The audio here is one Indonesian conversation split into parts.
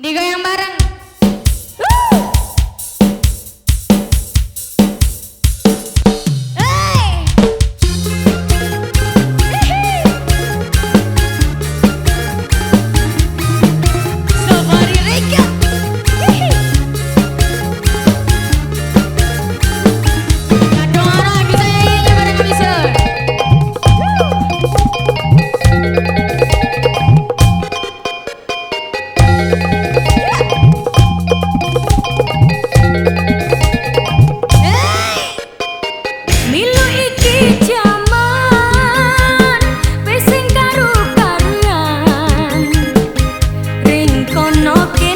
Digoyang bareng. no quiero.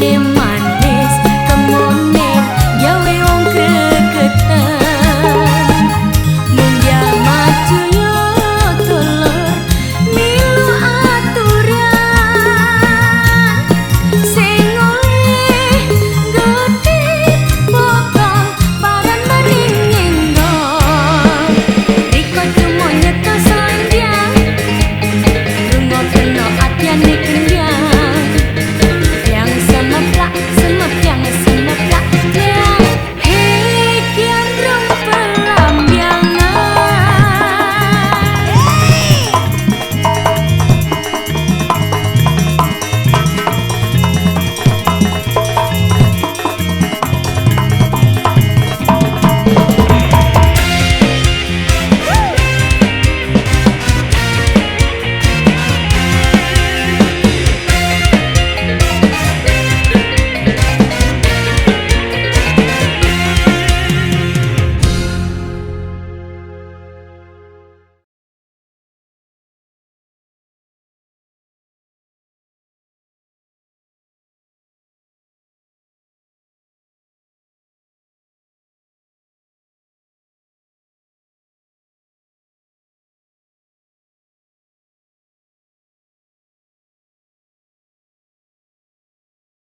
земли